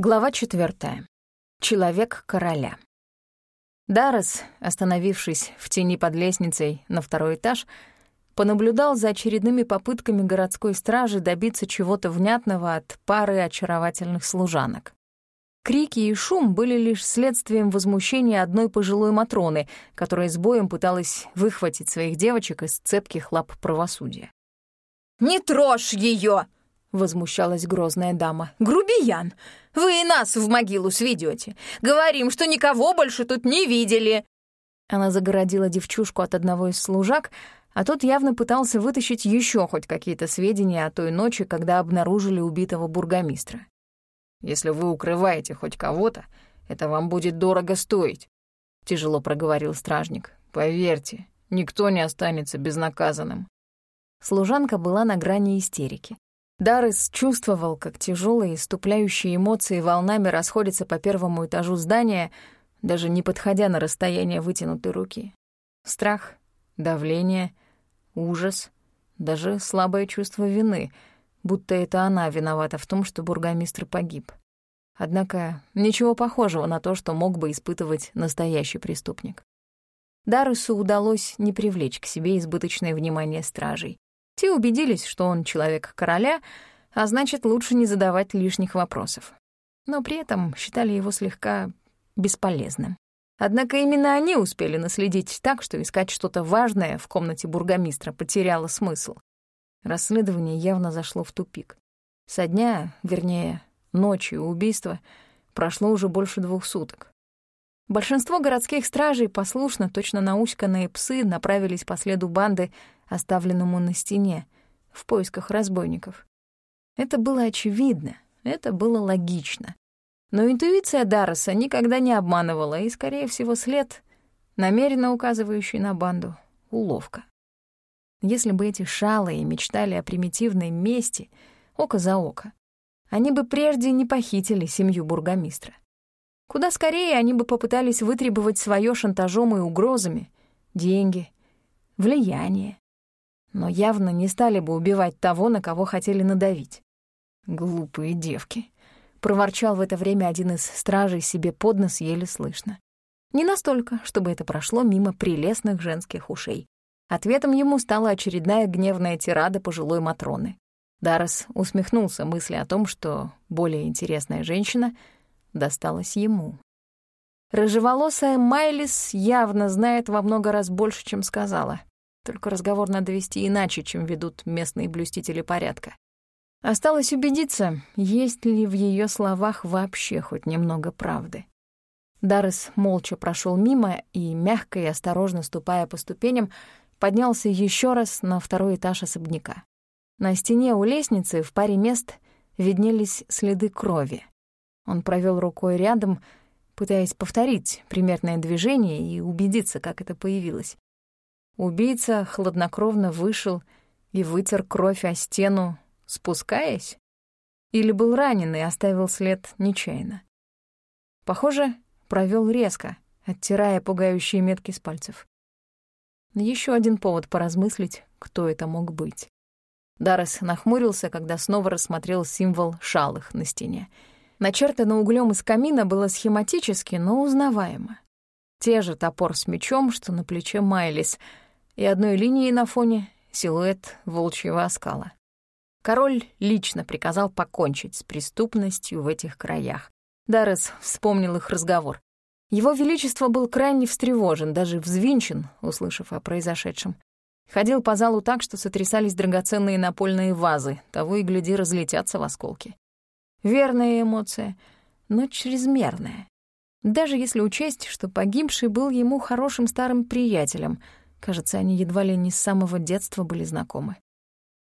Глава четвертая. Человек короля. Даррес, остановившись в тени под лестницей на второй этаж, понаблюдал за очередными попытками городской стражи добиться чего-то внятного от пары очаровательных служанок. Крики и шум были лишь следствием возмущения одной пожилой Матроны, которая с боем пыталась выхватить своих девочек из цепких лап правосудия. «Не трожь ее! — возмущалась грозная дама. «Грубиян! Вы и нас в могилу сведете. Говорим, что никого больше тут не видели!» Она загородила девчушку от одного из служак, а тот явно пытался вытащить еще хоть какие-то сведения о той ночи, когда обнаружили убитого бургомистра. «Если вы укрываете хоть кого-то, это вам будет дорого стоить», — тяжело проговорил стражник. «Поверьте, никто не останется безнаказанным». Служанка была на грани истерики. Даррес чувствовал, как тяжелые, иступляющие эмоции волнами расходятся по первому этажу здания, даже не подходя на расстояние вытянутой руки. Страх, давление, ужас, даже слабое чувство вины, будто это она виновата в том, что бургомистр погиб. Однако ничего похожего на то, что мог бы испытывать настоящий преступник. Дарресу удалось не привлечь к себе избыточное внимание стражей. Те убедились, что он человек короля, а значит, лучше не задавать лишних вопросов. Но при этом считали его слегка бесполезным. Однако именно они успели наследить так, что искать что-то важное в комнате бургомистра потеряло смысл. Расследование явно зашло в тупик. Со дня, вернее, ночью убийства, прошло уже больше двух суток. Большинство городских стражей послушно, точно науськанные псы, направились по следу банды, оставленному на стене, в поисках разбойников. Это было очевидно, это было логично. Но интуиция Дарреса никогда не обманывала, и, скорее всего, след, намеренно указывающий на банду, — уловка. Если бы эти шалые мечтали о примитивной мести, око за око, они бы прежде не похитили семью бургомистра. Куда скорее они бы попытались вытребовать свое шантажом и угрозами, деньги, влияние. Но явно не стали бы убивать того, на кого хотели надавить. «Глупые девки», — проворчал в это время один из стражей себе под нос еле слышно. Не настолько, чтобы это прошло мимо прелестных женских ушей. Ответом ему стала очередная гневная тирада пожилой Матроны. Даррес усмехнулся мысли о том, что более интересная женщина — досталось ему. Рыжеволосая Майлис явно знает во много раз больше, чем сказала. Только разговор надо вести иначе, чем ведут местные блюстители порядка. Осталось убедиться, есть ли в ее словах вообще хоть немного правды. Даррес молча прошел мимо и, мягко и осторожно ступая по ступеням, поднялся еще раз на второй этаж особняка. На стене у лестницы в паре мест виднелись следы крови. Он провел рукой рядом, пытаясь повторить примерное движение и убедиться, как это появилось. Убийца хладнокровно вышел и вытер кровь о стену, спускаясь? Или был ранен и оставил след нечаянно? Похоже, провел резко, оттирая пугающие метки с пальцев. Еще один повод поразмыслить, кто это мог быть. Даррес нахмурился, когда снова рассмотрел символ шалых на стене — Начертано углем из камина было схематически, но узнаваемо. Те же топор с мечом, что на плече Майлис, и одной линией на фоне силуэт волчьего оскала. Король лично приказал покончить с преступностью в этих краях. Даррес вспомнил их разговор. Его Величество был крайне встревожен, даже взвинчен, услышав о произошедшем. Ходил по залу так, что сотрясались драгоценные напольные вазы, того и гляди разлетятся в осколки. Верная эмоция, но чрезмерная. Даже если учесть, что погибший был ему хорошим старым приятелем, кажется, они едва ли не с самого детства были знакомы.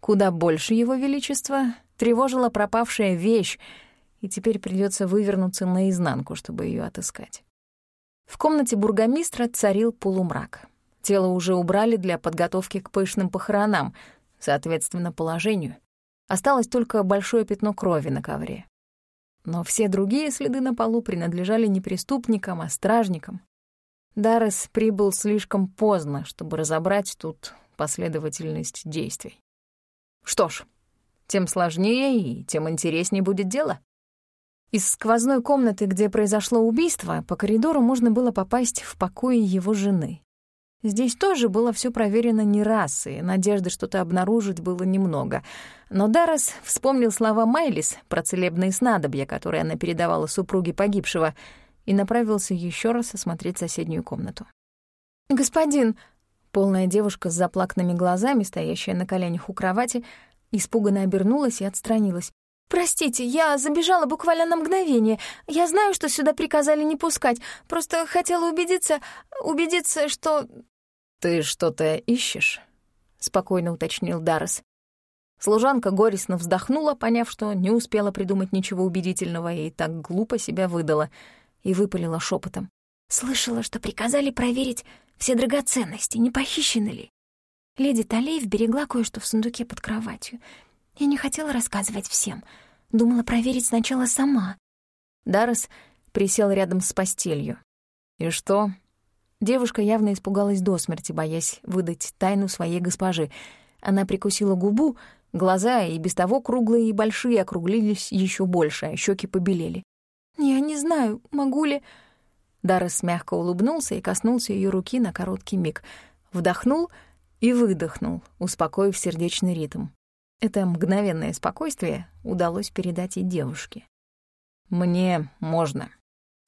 Куда больше его величества тревожила пропавшая вещь, и теперь придется вывернуться наизнанку, чтобы ее отыскать. В комнате бургомистра царил полумрак. Тело уже убрали для подготовки к пышным похоронам, соответственно, положению. Осталось только большое пятно крови на ковре. Но все другие следы на полу принадлежали не преступникам, а стражникам. Даррес прибыл слишком поздно, чтобы разобрать тут последовательность действий. Что ж, тем сложнее и тем интереснее будет дело. Из сквозной комнаты, где произошло убийство, по коридору можно было попасть в покои его жены. Здесь тоже было все проверено не раз, и надежды что-то обнаружить было немного. Но Даррес вспомнил слова Майлис про целебные снадобья, которые она передавала супруге погибшего, и направился еще раз осмотреть соседнюю комнату. «Господин!» — полная девушка с заплаканными глазами, стоящая на коленях у кровати, испуганно обернулась и отстранилась. «Простите, я забежала буквально на мгновение. Я знаю, что сюда приказали не пускать. Просто хотела убедиться... убедиться, что...» «Ты что-то ищешь?» — спокойно уточнил Даррес. Служанка горестно вздохнула, поняв, что не успела придумать ничего убедительного и так глупо себя выдала, и выпалила шепотом. «Слышала, что приказали проверить все драгоценности, не похищены ли. Леди Талеев берегла кое-что в сундуке под кроватью. Я не хотела рассказывать всем. Думала проверить сначала сама. Даррес присел рядом с постелью. «И что?» Девушка явно испугалась до смерти, боясь выдать тайну своей госпожи. Она прикусила губу, глаза и без того круглые и большие округлились еще больше, а щеки побелели. «Я не знаю, могу ли...» Даррес мягко улыбнулся и коснулся ее руки на короткий миг. Вдохнул и выдохнул, успокоив сердечный ритм. Это мгновенное спокойствие удалось передать и девушке. «Мне можно.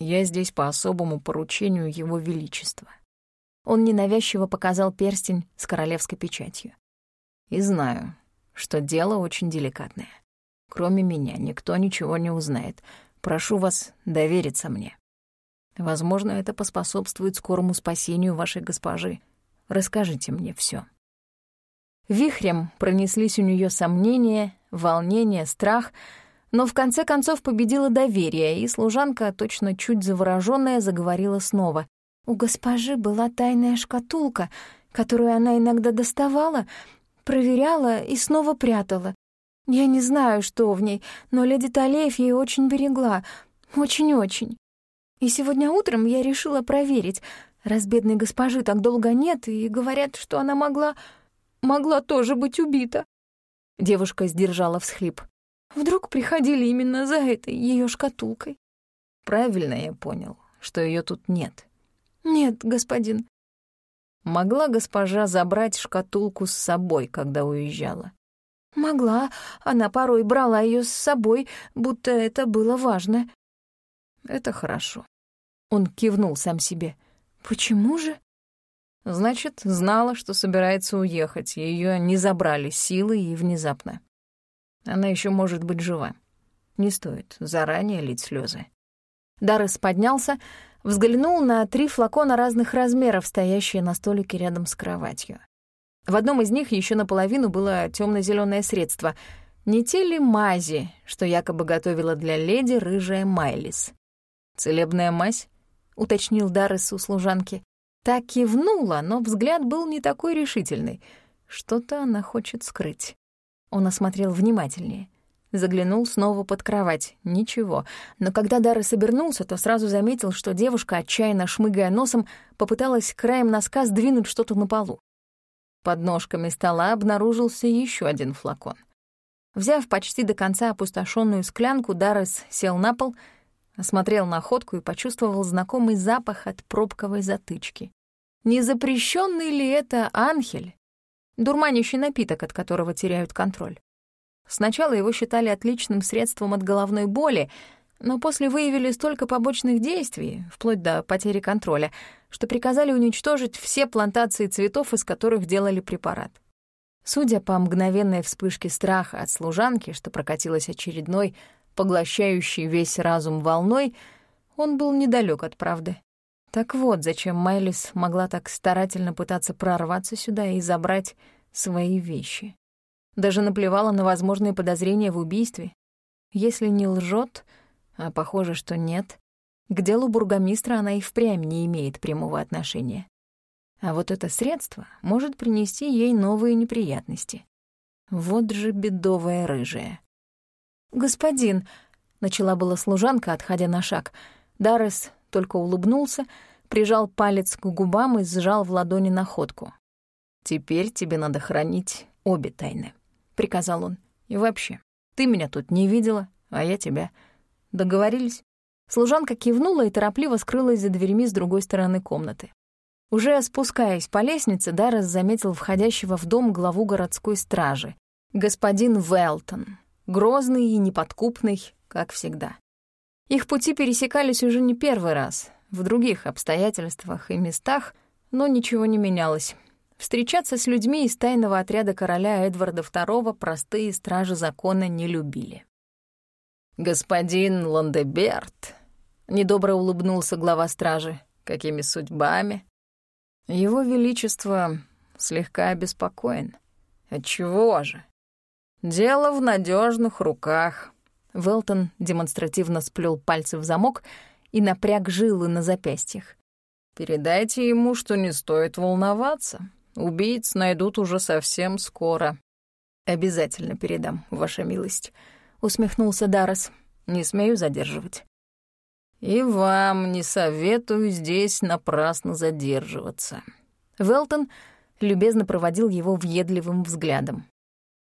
Я здесь по особому поручению Его Величества». Он ненавязчиво показал перстень с королевской печатью. «И знаю, что дело очень деликатное. Кроме меня никто ничего не узнает. Прошу вас довериться мне. Возможно, это поспособствует скорому спасению вашей госпожи. Расскажите мне все. Вихрем пронеслись у нее сомнения, волнение, страх, но в конце концов победило доверие, и служанка, точно чуть заворожённая, заговорила снова. «У госпожи была тайная шкатулка, которую она иногда доставала, проверяла и снова прятала. Я не знаю, что в ней, но леди Талеев ей очень берегла, очень-очень. И сегодня утром я решила проверить, раз бедной госпожи так долго нет, и говорят, что она могла могла тоже быть убита. Девушка сдержала всхлип. Вдруг приходили именно за этой ее шкатулкой. Правильно я понял, что ее тут нет. Нет, господин. Могла госпожа забрать шкатулку с собой, когда уезжала? Могла. Она порой брала ее с собой, будто это было важно. Это хорошо. Он кивнул сам себе. Почему же? Значит, знала, что собирается уехать, ее не забрали силы и внезапно. Она еще может быть жива. Не стоит заранее лить слезы. Даррес поднялся, взглянул на три флакона разных размеров, стоящие на столике рядом с кроватью. В одном из них еще наполовину было темно зеленое средство. Не те ли мази, что якобы готовила для леди рыжая Майлис? «Целебная мазь?» — уточнил Даррес у служанки. Так кивнула, но взгляд был не такой решительный. Что-то она хочет скрыть. Он осмотрел внимательнее. Заглянул снова под кровать. Ничего. Но когда Даррес обернулся, то сразу заметил, что девушка, отчаянно шмыгая носом, попыталась краем носка сдвинуть что-то на полу. Под ножками стола обнаружился еще один флакон. Взяв почти до конца опустошенную склянку, Даррес сел на пол — осмотрел находку и почувствовал знакомый запах от пробковой затычки. Не запрещенный ли это анхель? Дурманящий напиток, от которого теряют контроль. Сначала его считали отличным средством от головной боли, но после выявили столько побочных действий, вплоть до потери контроля, что приказали уничтожить все плантации цветов, из которых делали препарат. Судя по мгновенной вспышке страха от служанки, что прокатилась очередной поглощающий весь разум волной, он был недалек от правды. Так вот, зачем Майлис могла так старательно пытаться прорваться сюда и забрать свои вещи. Даже наплевала на возможные подозрения в убийстве. Если не лжет, а похоже, что нет, к делу бургомистра она и впрямь не имеет прямого отношения. А вот это средство может принести ей новые неприятности. Вот же бедовая рыжая. «Господин», — начала была служанка, отходя на шаг. Даррес только улыбнулся, прижал палец к губам и сжал в ладони находку. «Теперь тебе надо хранить обе тайны», — приказал он. «И вообще, ты меня тут не видела, а я тебя. Договорились?» Служанка кивнула и торопливо скрылась за дверьми с другой стороны комнаты. Уже спускаясь по лестнице, Даррес заметил входящего в дом главу городской стражи, господин Велтон, грозный и неподкупный, как всегда. Их пути пересекались уже не первый раз, в других обстоятельствах и местах, но ничего не менялось. Встречаться с людьми из тайного отряда короля Эдварда II простые стражи закона не любили. «Господин Ландеберт», — недобро улыбнулся глава стражи, — «какими судьбами?» «Его Величество слегка обеспокоен». «Отчего же?» «Дело в надежных руках». Велтон демонстративно сплел пальцы в замок и напряг жилы на запястьях. «Передайте ему, что не стоит волноваться. Убийц найдут уже совсем скоро». «Обязательно передам, ваша милость», — усмехнулся Даррес. «Не смею задерживать». «И вам не советую здесь напрасно задерживаться». Велтон любезно проводил его въедливым взглядом.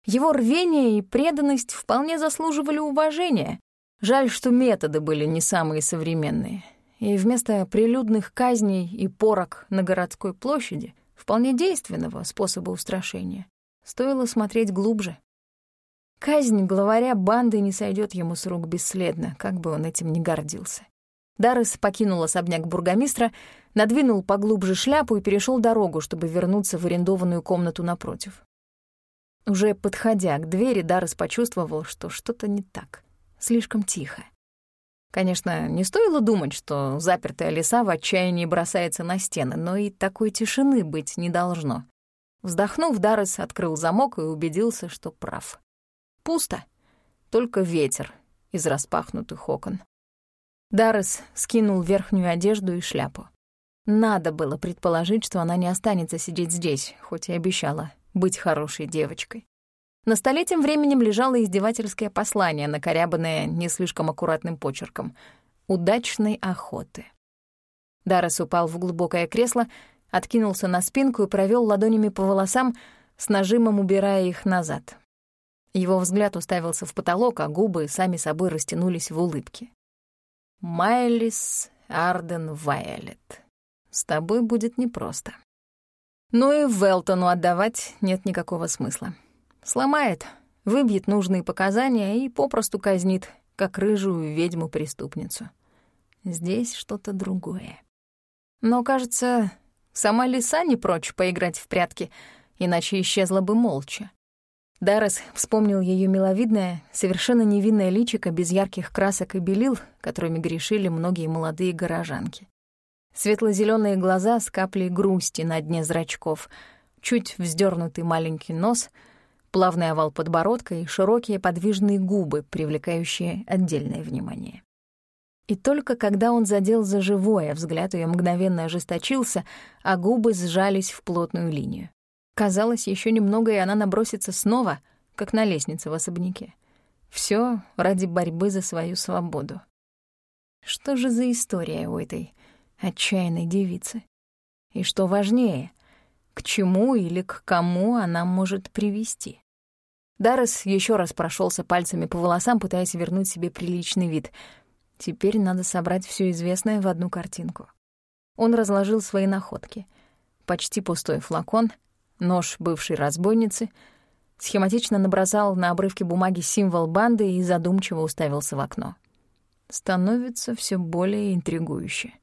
Его рвение и преданность вполне заслуживали уважения. Жаль, что методы были не самые современные. И вместо прилюдных казней и порок на городской площади, вполне действенного способа устрашения, стоило смотреть глубже. Казнь главаря банды не сойдет ему с рук бесследно, как бы он этим ни гордился. Даррес покинул особняк бургомистра, надвинул поглубже шляпу и перешел дорогу, чтобы вернуться в арендованную комнату напротив. Уже подходя к двери, Даррес почувствовал, что что-то не так. Слишком тихо. Конечно, не стоило думать, что запертая лиса в отчаянии бросается на стены, но и такой тишины быть не должно. Вздохнув, Даррес открыл замок и убедился, что прав. Пусто. Только ветер из распахнутых окон. Даррес скинул верхнюю одежду и шляпу. Надо было предположить, что она не останется сидеть здесь, хоть и обещала быть хорошей девочкой. На столе тем временем лежало издевательское послание, накорябанное не слишком аккуратным почерком. «Удачной охоты». Даррес упал в глубокое кресло, откинулся на спинку и провел ладонями по волосам, с нажимом убирая их назад. Его взгляд уставился в потолок, а губы сами собой растянулись в улыбке. «Майлис Арден Вайолет, с тобой будет непросто». Ну и Велтону отдавать нет никакого смысла. Сломает, выбьет нужные показания и попросту казнит, как рыжую ведьму-преступницу. Здесь что-то другое. Но, кажется, сама лиса не прочь поиграть в прятки, иначе исчезла бы молча. Даррес вспомнил ее миловидное, совершенно невинное личико без ярких красок и белил, которыми грешили многие молодые горожанки. светло зеленые глаза с каплей грусти на дне зрачков, чуть вздернутый маленький нос, плавный овал подбородка и широкие подвижные губы, привлекающие отдельное внимание. И только когда он задел за живое, взгляд ее мгновенно ожесточился, а губы сжались в плотную линию. Казалось, еще немного, и она набросится снова, как на лестнице в особняке. Все ради борьбы за свою свободу. Что же за история у этой отчаянной девицы? И что важнее, к чему или к кому она может привести? Даррес еще раз прошелся пальцами по волосам, пытаясь вернуть себе приличный вид. Теперь надо собрать все известное в одну картинку. Он разложил свои находки. Почти пустой флакон — нож бывшей разбойницы, схематично набросал на обрывке бумаги символ банды и задумчиво уставился в окно. Становится все более интригующе.